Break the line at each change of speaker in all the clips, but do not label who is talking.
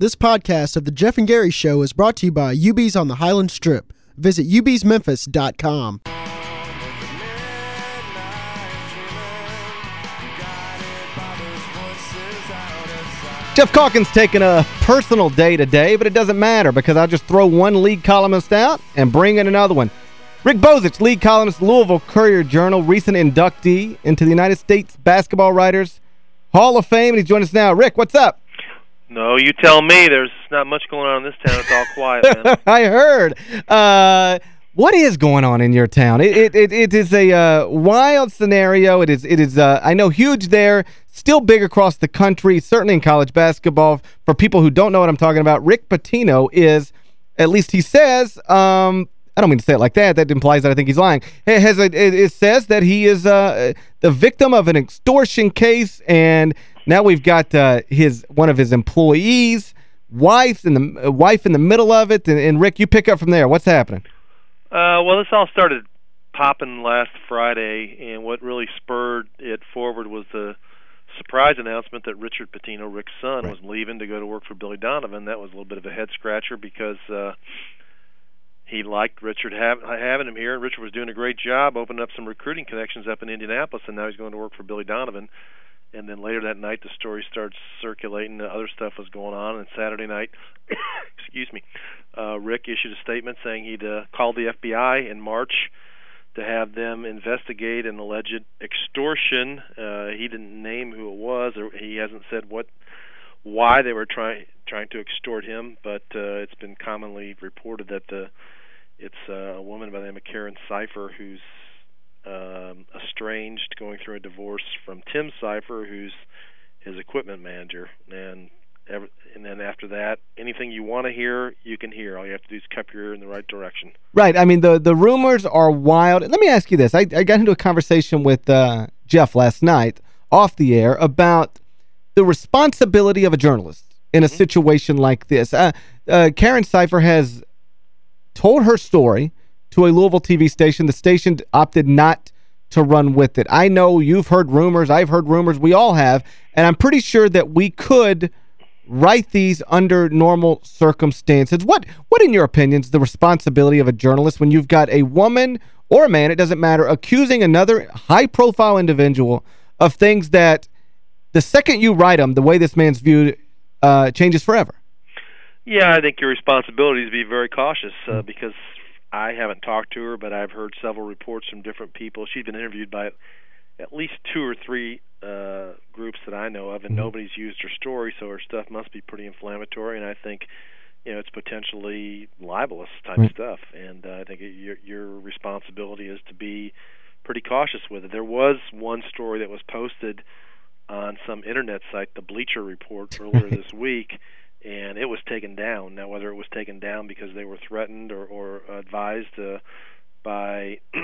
This podcast of The Jeff and Gary Show is brought to you by UB's on the Highland Strip. Visit ubsmemphis.com.
Geoff Calkins taking a personal day today, but it doesn't matter because I'll just throw one lead columnist out and bring in another one. Rick Bozich, lead columnist, Louisville Courier-Journal, recent inductee into the United States Basketball Writers Hall of Fame, and he's joining us now. Rick, what's up?
No, you tell me. There's not much going on in this town. It's all quiet, man.
I heard. Uh, what is going on in your town? It it it, it is a uh, wild scenario. It is it is uh, I know huge there, still big across the country, certainly in college basketball. For people who don't know what I'm talking about, Rick Pitino is at least he says um, I don't mean to say it like that. That implies that I think he's lying. It, has a, it, it says that he is uh, the victim of an extortion case, and now we've got uh, his one of his employees, wife in the uh, wife in the middle of it. And, and, Rick, you pick up from there. What's happening?
Uh, well, this all started popping last Friday, and what really spurred it forward was the surprise announcement that Richard Pitino, Rick's son, right. was leaving to go to work for Billy Donovan. That was a little bit of a head scratcher because uh, he liked Richard have, having him here, and Richard was doing a great job opening up some recruiting connections up in Indianapolis, and now he's going to work for Billy Donovan. And then later that night, the story starts circulating. Other stuff was going on, and Saturday night, excuse me, uh, Rick issued a statement saying he'd uh, called the FBI in March to have them investigate an alleged extortion. Uh, he didn't name who it was, or he hasn't said what, why they were trying trying to extort him. But uh, it's been commonly reported that the it's uh, a woman by the name of Karen Sypher who's um, estranged, going through a divorce from Tim Sypher, who's his equipment manager, and every, and then after that, anything you want to hear, you can hear. All you have to do is cup your ear in the right direction.
Right. I mean, the the rumors are wild. Let me ask you this. I, I got into a conversation with uh, Geoff last night off the air about the responsibility of a journalist in a mm -hmm. situation like this. Uh, uh, Karen Sypher has told her story to a Louisville TV station. The station opted not to run with it. I know you've heard rumors. I've heard rumors. We all have. And I'm pretty sure that we could write these under normal circumstances. What, what in your opinion, is the responsibility of a journalist when you've got a woman or a man, it doesn't matter, accusing another high-profile individual of things that the second you write them, the way this man's viewed uh, changes forever?
Yeah, I think your responsibility is to be very cautious uh, hmm. because I haven't talked to her, but I've heard several reports from different people. She's been interviewed by at least two or three uh, groups that I know of, and mm-hmm. nobody's used her story, so her stuff must be pretty inflammatory. And I think, you know, it's potentially libelous type right. stuff. And uh, I think it, your your responsibility is to be pretty cautious with it. There was one story that was posted on some internet site, the Bleacher Report, earlier this week and it was taken down. Now, whether it was taken down because they were threatened or, or advised uh, by,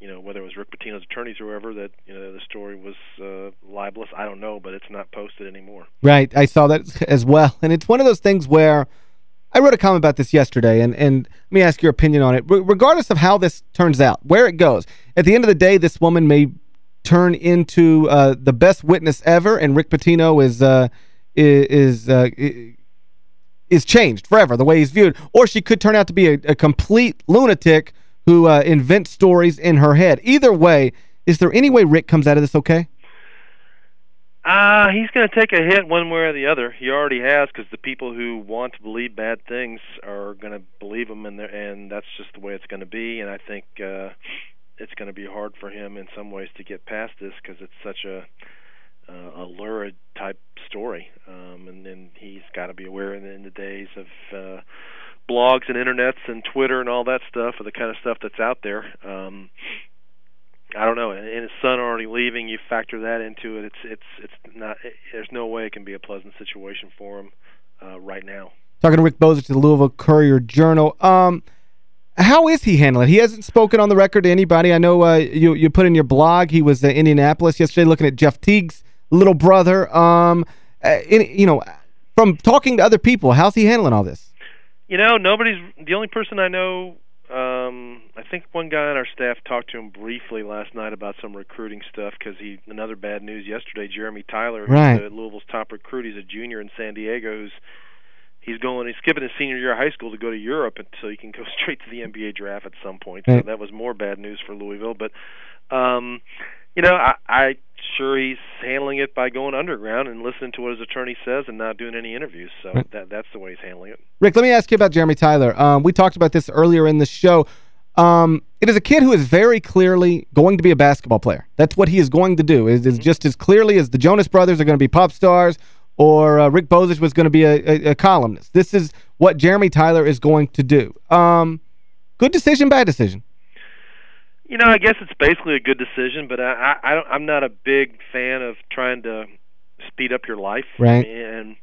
you know, whether it was Rick Pitino's attorneys or whoever that you know the story was uh, libelous, I don't know, but it's not posted anymore.
Right, I saw that as well, and it's one of those things where I wrote a comment about this yesterday, and and let me ask your opinion on it. R regardless of how this turns out, where it goes, at the end of the day, this woman may turn into uh, the best witness ever, and Rick Pitino is. Is uh, is changed forever, the way he's viewed. Or she could turn out to be a, a complete lunatic who uh, invents stories in her head. Either way, is there any way Rick comes out of this okay?
Uh, he's going to take a hit one way or the other. He already has because the people who want to believe bad things are going to believe them, and and that's just the way it's going to be. And I think uh, it's going to be hard for him in some ways to get past this because it's such a uh, a lurid type story, um, and then he's got to be aware in, in the days of uh, blogs and internets and Twitter and all that stuff of the kind of stuff that's out there. Um, I don't know. And his son already leaving, you factor that into it. It's it's it's not. It, there's no way it can be a pleasant situation for him uh, right now.
Talking to Rick Bozich, the Louisville Courier Journal. Um, how is he handling it? He hasn't spoken on the record to anybody. I know uh, you you put in your blog he was in Indianapolis yesterday looking at Jeff Teague's little brother. Um, uh, in, you know, from talking to other people, how's he handling all this?
You know, nobody's the only person I know. Um, I think one guy on our staff talked to him briefly last night about some recruiting stuff because he another bad news yesterday. Jeremy Tyler,
right.
who's Louisville's top recruit, he's a junior in San Diego, who's he's going he's skipping his senior year of high school to go to Europe until he can go straight to the NBA draft at some point. So that was more bad news for Louisville. But um, you know, I, I sure he's handling it by going underground and listening to what his attorney says and not doing any interviews. So right. that that's the way he's handling it.
Rick, let me ask you about Jeremy Tyler. Um, we talked about this earlier in the show. Um, it is a kid who is very clearly going to be a basketball player. That's what he is going to do. It is mm-hmm. just as clearly as the Jonas Brothers are going to be pop stars or uh, Rick Bozich was going to be a, a, a, columnist. This is what Jeremy Tyler is going to do. Um, good decision, bad decision?
You know, I guess it's basically a good decision, but I, I, I don't, I'm not a big fan of trying to speed up your life.
Right.
And,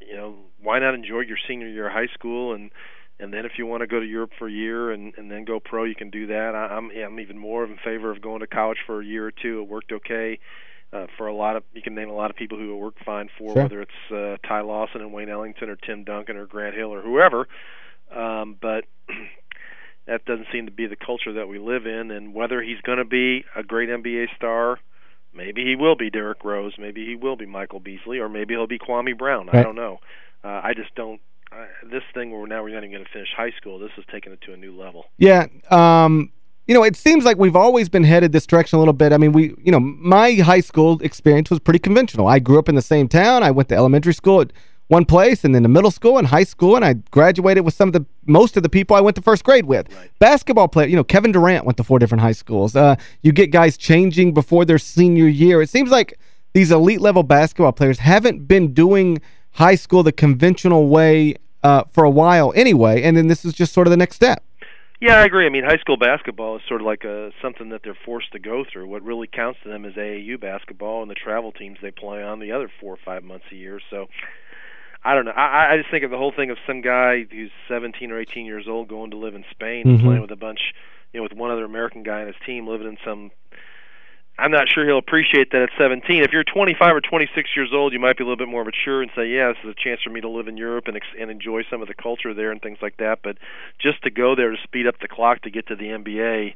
you know, why not enjoy your senior year of high school and and then if you want to go to Europe for a year and and then go pro, you can do that. I, I'm I'm even more in favor of going to college for a year or two. It worked okay uh, for a lot of you can name a lot of people who it worked fine for,
sure.
whether it's uh, Ty Lawson and Wayne Ellington or Tim Duncan or Grant Hill or whoever. Um, but that doesn't seem to be the culture that we live in. And whether he's going to be a great NBA star, maybe he will be Derrick Rose, maybe he will be Michael Beasley, or maybe he'll be Kwame Brown.
Right.
I don't know. Uh, I just don't. Uh, this thing where now we're not even going to finish high school, this is taking it to a new level.
Yeah. Um, you know, it seems like we've always been headed this direction a little bit. I mean, we, you know, my high school experience was pretty conventional. I grew up in the same town. I went to elementary school at one place and then to middle school and high school and I graduated with some of the most of the people I went to first grade with.
Right.
Basketball player, you know, Kevin Durant went to four different high schools. Uh, you get guys changing before their senior year. It seems like these elite level basketball players haven't been doing high school the conventional way uh, for a while anyway, and then this is just sort of the next step.
Yeah, I agree. I mean, high school basketball is sort of like a something that they're forced to go through. What really counts to them is AAU basketball and the travel teams they play on the other four or five months a year. So, I don't know. I, I just think of the whole thing of some guy who's 17 or 18 years old going to live in Spain
mm-hmm.
and playing with a bunch, you know, with one other American guy on his team living in some I'm not sure he'll appreciate that at 17. If you're 25 or 26 years old, you might be a little bit more mature and say, "Yeah, this is a chance for me to live in Europe and ex- and enjoy some of the culture there and things like that." But just to go there to speed up the clock to get to the NBA,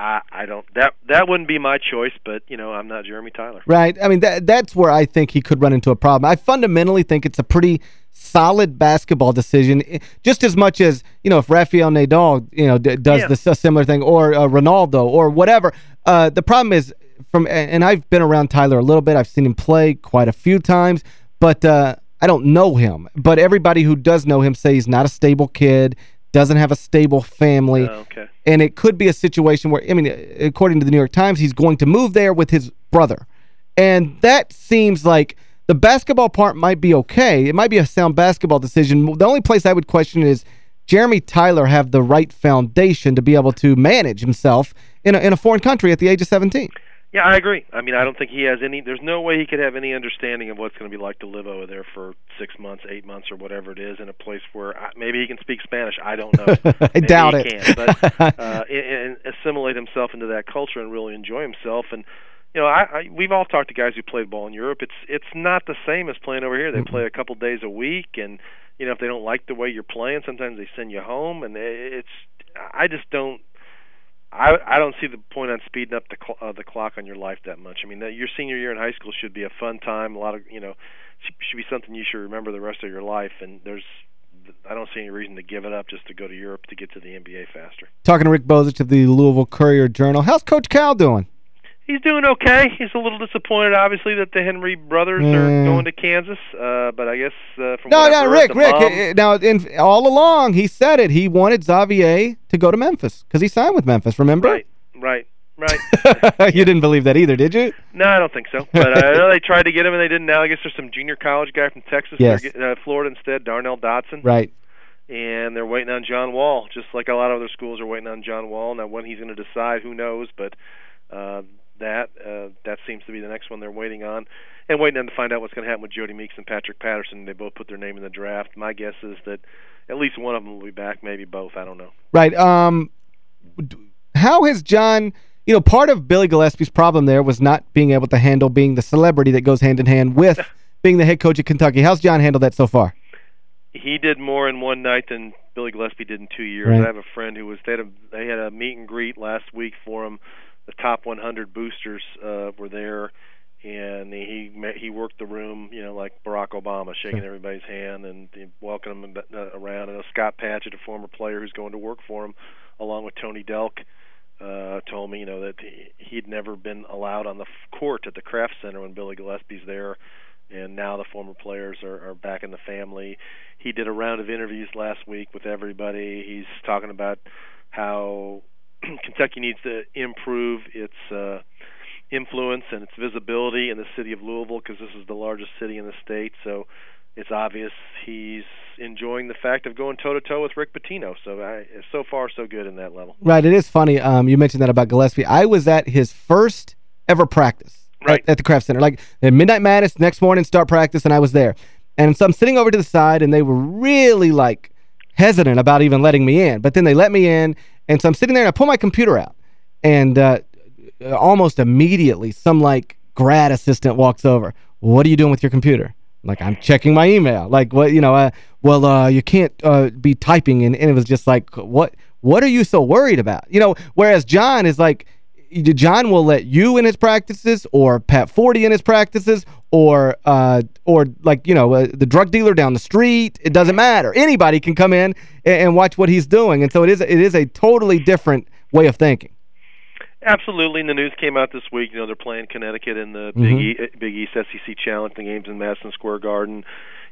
I I don't that that wouldn't be my choice, but you know, I'm not Jeremy Tyler.
Right. I mean that that's where I think he could run into a problem. I fundamentally think it's a pretty solid basketball decision just as much as, you know, if Rafael Nadal, you know, does yeah. this a similar thing or uh, Ronaldo or whatever. Uh, the problem is from and I've been around Tyler a little bit. I've seen him play quite a few times, but uh, I don't know him. But everybody who does know him say he's not a stable kid doesn't have a stable family.
Oh, okay.
And it could be a situation where, I mean, according to the New York Times, he's going to move there with his brother. And that seems like the basketball part might be okay. It might be a sound basketball decision. The only place I would question is, Jeremy Tyler have the right foundation to be able to manage himself in a, in a foreign country at the age of 17?
Yeah, I agree. I mean, I don't think he has any. There's no way he could have any understanding of what's going to be like to live over there for six months, eight months, or whatever it is, in a place where I, maybe he can speak Spanish. I don't know.
I
maybe
doubt
he
it.
Can, but uh, and, and assimilate himself into that culture and really enjoy himself. And you know, I, I we've all talked to guys who played ball in Europe. It's it's not the same as playing over here. They mm-hmm. play a couple days a week, and you know, if they don't like the way you're playing, sometimes they send you home. And uh, it's I just don't I I don't see the point on speeding up the cl- uh, the clock on your life that much. I mean, that your senior year in high school should be a fun time. A lot of you know, should be something you should remember the rest of your life. And there's I don't see any reason to give it up just to go to Europe to get to the NBA faster.
Talking to Rick Bozich of the Louisville Courier Journal. How's Coach Cal doing?
He's doing okay. He's a little disappointed, obviously, that the Henry brothers mm. are going to Kansas. Uh, but I guess uh, from
no,
no,
Rick, Rick.
Mom,
now, in, all along, he said it. He wanted Xavier to go to Memphis because he signed with Memphis. Remember?
Right, right, right.
you didn't believe that either, did you?
No, I don't think so. But I know they tried to get him and they didn't. Now I guess there's some junior college guy from Texas,
yes.
uh, Florida instead, Darnell Dodson.
Right
and they're waiting on John Wall, just like a lot of other schools are waiting on John Wall. Now, when he's going to decide, who knows? But uh, that uh, that seems to be the next one they're waiting on, and waiting on to find out what's going to happen with Jodie Meeks and Patrick Patterson. They both put their name in the draft. My guess is that at least one of them will be back, maybe both. I don't know.
Right. Um, how has John? You know, part of Billy Gillispie's problem there was not being able to handle being the celebrity that goes hand in hand with being the head coach at Kentucky. How's John handled that so far?
he did more in one night than Billy Gillispie did in two years.
Right.
I have a friend who was they had a they had a meet and greet last week for him. The top 100 boosters uh, were there, and he he worked the room, you know, like Barack Obama, shaking everybody's hand and welcoming them uh, around. And Scott Padgett, a former player who's going to work for him, along with Tony Delk, uh, told me, you know, that he, he'd never been allowed on the court at the Craft Center when Billy Gillispie's there, and now the former players are, are back in the family. He did a round of interviews last week with everybody. He's talking about how Kentucky needs to improve its uh, influence and its visibility in the city of Louisville because this is the largest city in the state. So it's obvious he's enjoying the fact of going toe to toe with Rick Pitino. So I, so far so good in that level.
Right. It is funny. Um, you mentioned that about Gillispie. I was at his first ever practice
right.
at, at the Craft Center. Like at Midnight Madness, next morning start practice, and I was there. And so I'm sitting over to the side, and they were really like hesitant about even letting me in. But then they let me in, and so I'm sitting there, and I pull my computer out. And uh, almost immediately, some like grad assistant walks over. What are you doing with your computer? Like, I'm checking my email. Like, what, you know, uh, well, uh, you can't uh, be typing. And, and it was just like, what what are you so worried about? You know, whereas John is like, John will let you in his practices or Pat Forde in his practices or uh, or like, you know, uh, the drug dealer down the street. It doesn't matter. Anybody can come in and, and watch what he's doing. And so it is it is a totally different way of thinking.
Absolutely, and the news came out this week. You know, they're playing Connecticut in the mm-hmm. Big, e, Big East SEC Challenge. The games in Madison Square Garden.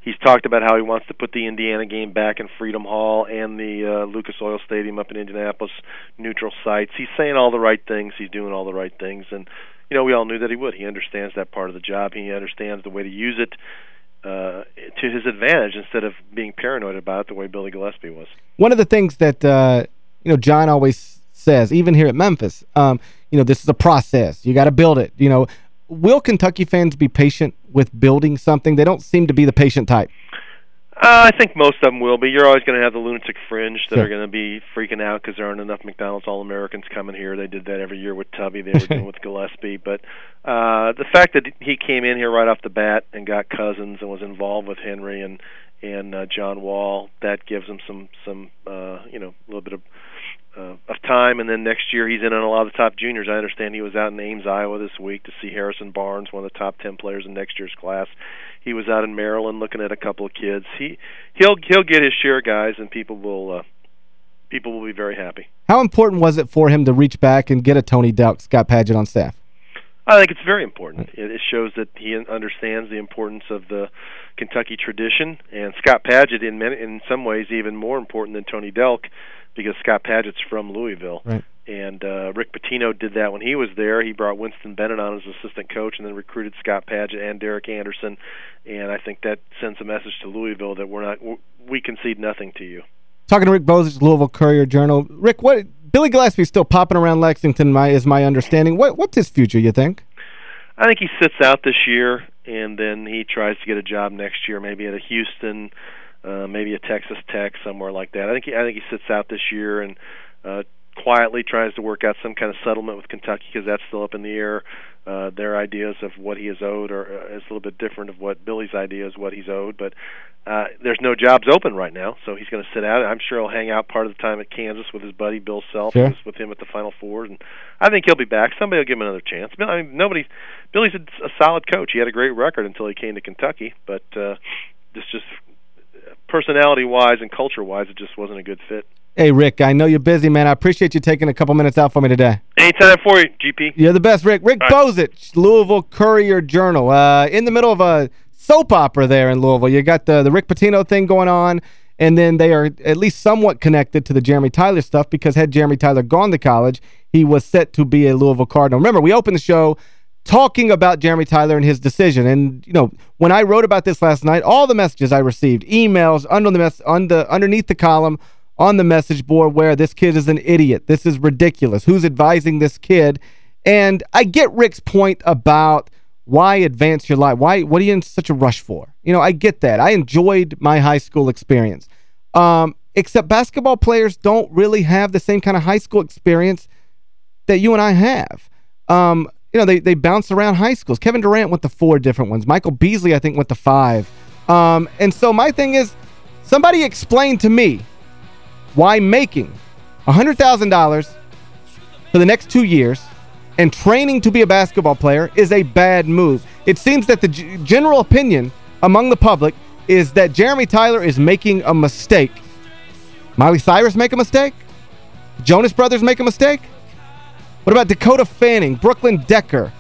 He's talked about how he wants to put the Indiana game back in Freedom Hall and the uh, Lucas Oil Stadium up in Indianapolis, neutral sites. He's saying all the right things. He's doing all the right things, and you know, we all knew that he would. He understands that part of the job. He understands the way to use it uh, to his advantage instead of being paranoid about it the way Billy Gillispie was.
One of the things that uh, you know John always says, even here at Memphis, um, you know, this is a process. You got to build it. You know, will Kentucky fans be patient with building something? They don't seem to be the patient type.
Uh, I think most of them will be. You're always going to have the lunatic fringe that sure. are going to be freaking out because there aren't enough McDonald's All-Americans coming here. They did that every year with Tubby. They were doing with Gillispie. But uh, the fact that he came in here right off the bat and got Cousins and was involved with Henry and and uh, John Wall, that gives him some some uh, you know a little bit of uh, of time, and then next year he's in on a lot of the top juniors. I understand he was out in Ames, Iowa this week to see Harrison Barnes, one of the top ten players in next year's class. He was out in Maryland looking at a couple of kids. He he'll he'll get his share, guys, and people will uh, people will be very happy.
How important was it for him to reach back and get a Tony Delk, Scott Padgett on staff?
I think it's very important. It shows that he understands the importance of the Kentucky tradition, and Scott Padgett, in many, in some ways, even more important than Tony Delk because Scott Padgett's from Louisville.
Right.
And uh, Rick Pitino did that when he was there. He brought Winston Bennett on as assistant coach, and then recruited Scott Padgett and Derek Anderson. And I think that sends a message to Louisville that we're not we concede nothing to you.
Talking to Rick Bozich, Louisville Courier Journal. Rick, what Billy Gillispie's still popping around Lexington, my is my understanding. What what's his future? You think?
I think he sits out this year, and then he tries to get a job next year, maybe at a Houston uh, maybe a Texas Tech somewhere like that. I think he, I think he sits out this year and uh, quietly tries to work out some kind of settlement with Kentucky because that's still up in the air. Uh, their ideas of what he is owed are uh, is a little bit different of what Billy's idea is what he's owed. But uh, there's no jobs open right now, so he's going to sit out. I'm sure he'll hang out part of the time at Kansas with his buddy Bill Self,
sure.
who's with him at the Final Four, and I think he'll be back. Somebody will give him another chance. I mean, nobody. Billy's a, a solid coach. He had a great record until he came to Kentucky, but uh, this just personality wise and culture wise, it just wasn't a good fit.
Hey, Rick, I know you're busy, man. I appreciate you taking a couple minutes out for me today.
Anytime for you, GP.
You're the best, Rick. Rick All Bozich, Louisville Courier Journal. Uh, in the middle of a soap opera there in Louisville. You got the, the Rick Pitino thing going on, and then they are at least somewhat connected to the Jeremy Tyler stuff because had Jeremy Tyler gone to college, he was set to be a Louisville Cardinal. Remember, we opened the show talking about Jeremy Tyler and his decision. And, you know, when I wrote about this last night, all the messages I received, emails under the mess the underneath the column on the message board where this kid is an idiot. This is ridiculous. Who's advising this kid? And I get Rick's point about why advance your life? Why what are you in such a rush for? You know, I get that. I enjoyed my high school experience. Um, except basketball players don't really have the same kind of high school experience that you and I have. Um, you know, they, they bounce around high schools. Kevin Durant went to four different ones. Michael Beasley, I think, went to five. Um, and so my thing is, somebody explain to me why making $100,000 for the next two years and training to be a basketball player is a bad move. It seems that the general opinion among the public is that Jeremy Tyler is making a mistake. Miley Cyrus make a mistake? Jonas Brothers make a mistake? What about Dakota Fanning, Brooklyn Decker?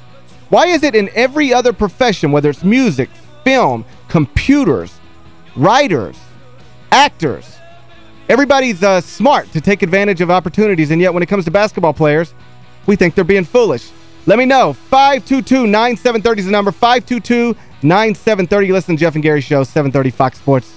Why is it in every other profession, whether it's music, film, computers, writers, actors, everybody's uh, smart to take advantage of opportunities, and yet when it comes to basketball players, we think they're being foolish. Let me know. 522-9730 is the number. 522-9730. Listen to Geoff and Gary Show, 730 Fox Sports.